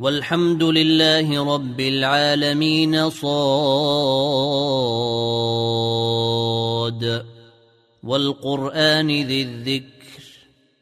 والحمد لله رب العالمين صاد. والقرآن ذي الذكر